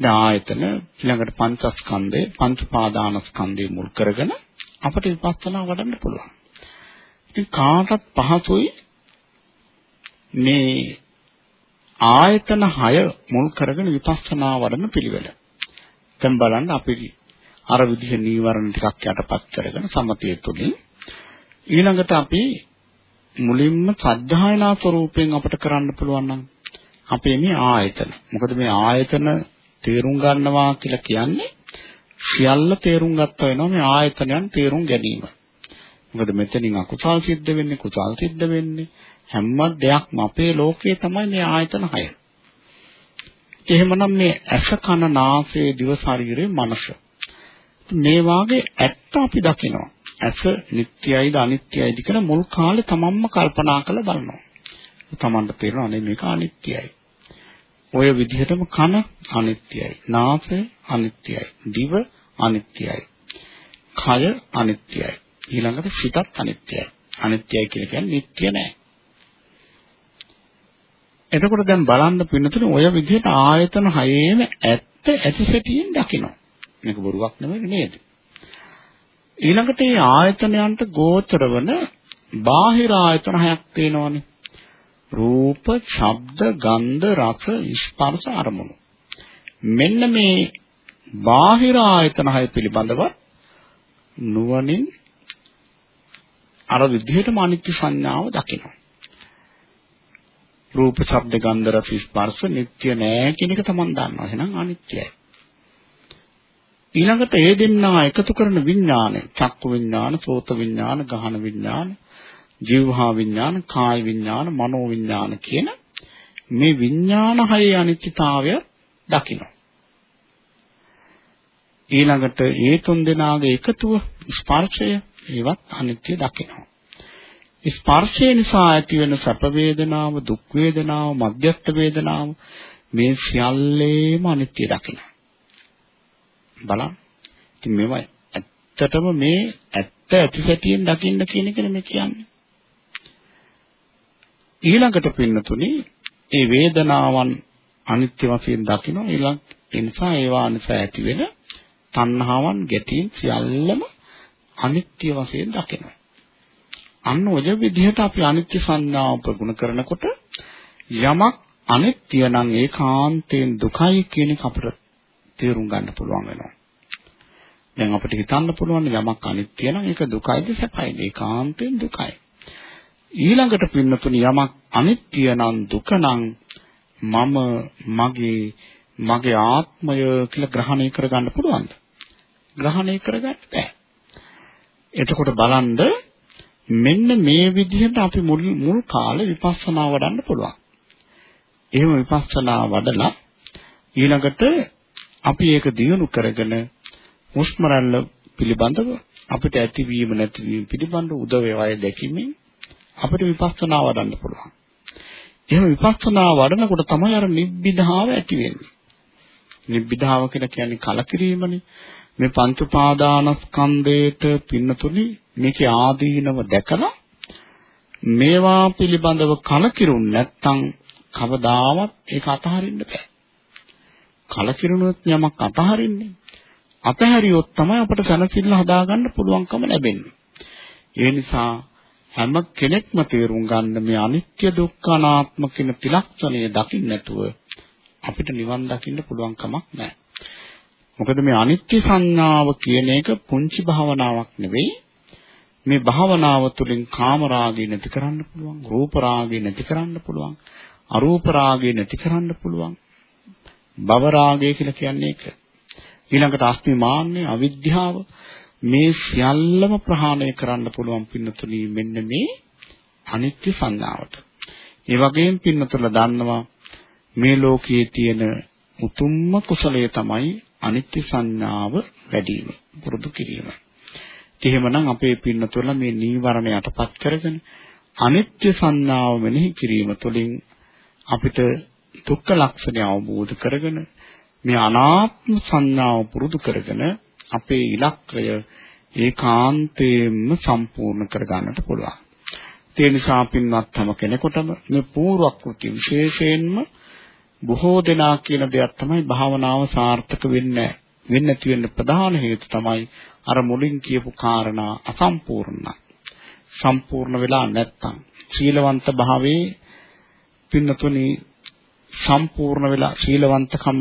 Speaker 1: දැන් ආයතන ඊළඟට පංචස්කන්ධය පංච පාදානස්කන්ධය මුල් කරගෙන අපිට විපස්සනා වඩන්න පුළුවන්. ඉතින් කාටත් පහසුයි මේ ආයතන 6 මුල් කරගෙන විපස්සනා වඩන පිළිවෙල. දැන් බලන්න අපි අර විදිහ නීවරණ ටිකක් යටපත් කරගෙන සමතය තුළින් ඊළඟට අපි මුලින්ම සද්ධායනා ස්වරූපයෙන් අපිට කරන්න පුළුවන් නම් අපේ මේ ආයතන. මොකද මේ ආයතන තේරුම් ගන්නවා කියලා කියන්නේ සියල්ල තේරුම් ගත්තා වෙනවා මේ ආයතනයන් තේරුම් ගැනීම. මොකද මෙතනින් අකුසල් සිද්ධ වෙන්නේ කුසල් සිද්ධ වෙන්නේ. හැම දෙයක්ම අපේ ලෝකයේ තමයි මේ ආයතන හය. එහෙමනම් මේ ඇස කන නාසය දිව ශරීරය මනස. මේ වාගේ ඇත්ත අපි දකිනවා. ඇස නිට්ටයයිද අනිත්‍යයිද කියලා මුල් කාලේ තමන්ම කල්පනා කරලා බලනවා. තමන්ට තේරෙනවා නේ මේක අනිත්‍යයි. ඔය විදිහටම කන අනිත්‍යයි. නාසය අනිත්‍යයි. දිව අනිත්‍යයි. කය අනිත්‍යයි. ඊළඟට සිතත් අනිත්‍යයි. අනිත්‍යයි කියලා කියන්නේ නිට්ටය නෑ. එතකොට දැන් බලන්න පින්නතුනේ ඔය විදිහට ආයතන හයේම ඇත්ත ඇති සැටියෙන් දකිනවා. මේක බොරුවක් නෙමෙයි නේද? ඊළඟට මේ ආයතනයන්ට ගෝචර වන බාහිර ආයතන හයක් තියෙනවානේ. රූප, ශබ්ද, ගන්ධ, රස, ස්පර්ශ, අරමුණු. මෙන්න මේ බාහිර ආයතන හය පිළිබඳව නුවණින් අර විදිහටම අනිත්‍ය සංඥාව දකිනවා. රූප, ශබ්ද, ගන්ධ, රස, ස්පර්ශ නිට්ටය නෑ කියන එක තමන් දන්නවා. එහෙනම් අනිත්‍යයි. ඊළඟට ඒ දෙන්නා එකතු කරන විඥානය, චක්කු විඥාන, සෝත විඥාන, ගහන විඥාන, ජීවහා විඥාන, කාය විඥාන, මනෝ විඥාන කියන මේ විඥාන හයේ අනිත්‍යතාවය දකිනවා. ඊළඟට ඒ තුන් දෙනාගේ එකතුව ස්පර්ශය ඒවත් අනිත්‍ය දකිනවා. ස්පර්ශය නිසා ඇතිවෙන සැප වේදනාව, දුක් වේදනාව, මධ්‍යස්ථ වේදනාව මේ සියල්ලේම අනිත්‍ය දකිනවා. බලන්න. ඉතින් මේවා ඇත්තටම මේ ඇත්ත ඇතිසැටියෙන් දකින්න කියන එක නෙමෙයි කියන්නේ. ඊළඟට පින්නතුනි ඒ වේදනාවන් අනිත්‍ය වශයෙන් දකින්න ඊළඟ ඒ නිසා ඒවා නිසා ඇති වෙන තණ්හාවන් ගැටීම් සියල්ලම අනිත්‍ය වශයෙන් දකිනවා. අන්න ඔය විදිහට අපි අනිත්‍ය සංඥාව ප්‍රගුණ කරනකොට යමක් අනිත්‍ය නම් ඒකාන්තයෙන් දුකයි කියන එක අපිට තේරුම් ගන්න පුළුවන් වෙනවා. දැන් අපිට හිතන්න පුළුවන් යමක් අනිත්‍ය නම් ඒක දුකයිද සැපයිද ඒකාන්තයෙන් දුකයි. ඊළඟට පින්නතුනි යමක් අනිත්‍ය නම් දුක නම් මම මගේ මගේ ආත්මය කියලා ග්‍රහණය කරගන්න පුළුවන්ද? ග්‍රහණය කරගන්න බෑ. එතකොට බලන්න මෙන්න මේ විදිහට අපි මුල් මුල් කාලේ විපස්සනා වඩන්න පුළුවන්. එහෙම විපස්සනා වඩලා ඊළඟට අපි ඒක දියුණු කරගෙන හුස්ම රැල්ල පිළිබඳව අපිට ඇතිවීම නැතිවීම පිළිබඳව උදව් වේවාය දැකීමෙන් අපිට විපස්සනා වඩන්න පුළුවන්. එහෙම විපස්සනා වඩනකොට තමයි අර නිබ්බිධාව ඇති වෙන්නේ. නිබ්බිධාව කියලා කියන්නේ කලකිරීමනේ. මේ පංච උපාදානස්කන්ධයට පින්නතුනි මේකේ ආදීනව දැකලා මේවා පිළිබඳව කලකිරුන් නැත්තම් කවදාවත් ඒක අතහරින්න බෑ. කලකිරුණොත් යමක් අතහරින්නේ. අතහැරියොත් තමයි අපට සනසිල්ල හදාගන්න පුළුවන්කම ලැබෙන්නේ. ඒ නිසා හැම කෙනෙක්ම තේරුම් ගන්න මේ අනිත්‍ය දුක්ඛ අනාත්ම කියන ත්‍රිලක්ෂණය දකින්න නැතුව අපිට නිවන් දකින්න පුළුවන් කමක් නැහැ. මොකද මේ අනිත්‍ය සංඥාව කියන එක පුංචි භාවනාවක් නෙවෙයි. මේ භාවනාව තුළින් කාම රාගය නැති කරන්න පුළුවන්, රූප රාගය නැති කරන්න පුළුවන්, අරූප රාගය නැති කරන්න පුළුවන්. භව රාගය කියලා කියන්නේ ඒක. ඊළඟට අස්මිමාන්නේ අවිද්‍යාව මේ සියල්ලම ප්‍රහාණය කරන්න පුළුවන් පින්නතුණි මෙන්න මේ අනිත්‍ය සංඥාවට. ඒ වගේම පින්නතුල දන්නවා මේ ලෝකයේ තියෙන උතුම්ම කුසලය තමයි අනිත්‍ය සංඥාව වැඩි වීම පුරුදු කිරීම. එහෙමනම් අපේ පින්නතුල මේ නීවරණ යටපත් කරගෙන අනිත්‍ය සංඥාව මෙනෙහි කිරීම තුළින් අපිට දුක්ඛ ලක්ෂණය අවබෝධ කරගෙන මේ අනාත්ම සංඥාව පුරුදු කරගෙන අපේ ඉලක්කය ඒකාන්තයෙන්ම සම්පූර්ණ කර ගන්නට පුළුවන්. ඒ නිසා පින්වත් හැම කෙනෙකුටම මේ පූර්වක්‍ෘති විශේෂයෙන්ම බොහෝ දෙනා කියන දෙයක් තමයි භාවනාව සාර්ථක වෙන්නේ වෙන්නේ නැති වෙන්න ප්‍රධාන හේතු තමයි අර මුලින් කියපු කාරණා අසම්පූර්ණ. සම්පූර්ණ වෙලා නැත්තම් සීලවන්ත භාවයේ පින්නතුනි සම්පූර්ණ වෙලා සීලවන්තකම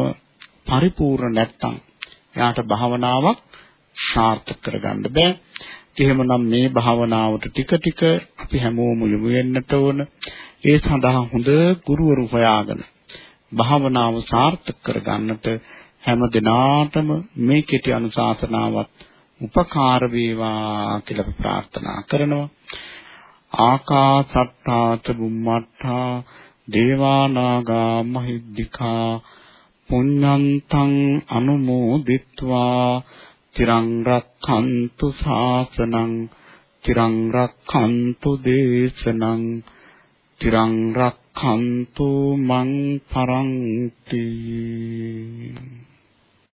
Speaker 1: පරිපූර්ණ නැත්තම් එයාට භාවනාවක් සාර්ථක කරගන්න බෑ. එහෙමනම් මේ භාවනාවට ටික ටික අපි හැමෝම යොමු වෙන්නට ඕන. ඒ සඳහා හොඳ ගුරුවරු හොයාගෙන භාවනාව සාර්ථක කරගන්නට හැම දිනාටම මේ කෙටි අනුශාසනාවත් උපකාර වේවා කියලා ප්‍රාර්ථනා කරනවා. ආකාසත්තාච බුම්මත්තා දේවානාගා මහිද්దికා පුඤ්ඤන්තං අනුමෝදිත්වා තිරං රක්ඛන්තු ශාසනං තිරං රක්ඛන්තු දේශනං තිරං රක්ඛන්තු මං පරන්ති